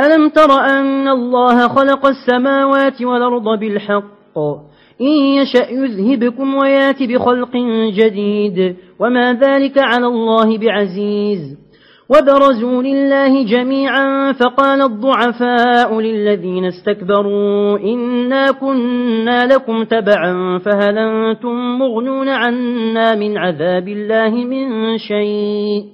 ألم تر أن الله خلق السماوات والأرض بالحق؟ إن يشأ يذهبكم ويات بخلق جديد. وما ذلك على الله بعزيز. وبرزوا لله جميعا فقال الضعفاء للذين استكبروا إنا كنا لكم تبعا فهل أنتم مغنون عنا من عذاب الله من شيء؟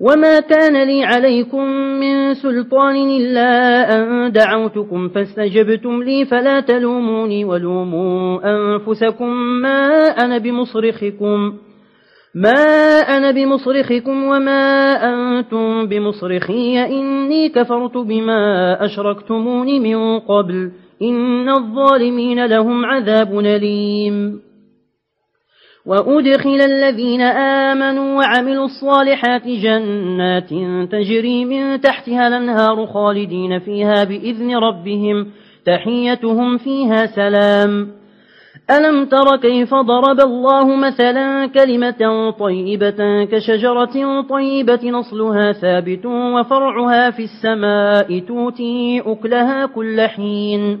وما كان لي عليكم من سلطان إلا أن دعوتكم فاستجبتم لي فلا تلوموني ولوموا أنفسكم ما أنا بمصرخكم ما أنا بمصرخكم وما أنتم بمصرخي إني كفرت بما أشركتموني من قبل إن الظالمين لهم عذاب نليم وأدخل الذين آمنوا وعملوا الصالحات جنات تجري من تحتها الانهار خالدين فيها بإذن ربهم تحيتهم فيها سلام. ألم تر كيف ضرب الله مثلا كلمة طيبة كشجرة طيبة نصلها ثابت وفرعها في السماء توتي أكلها كل حين.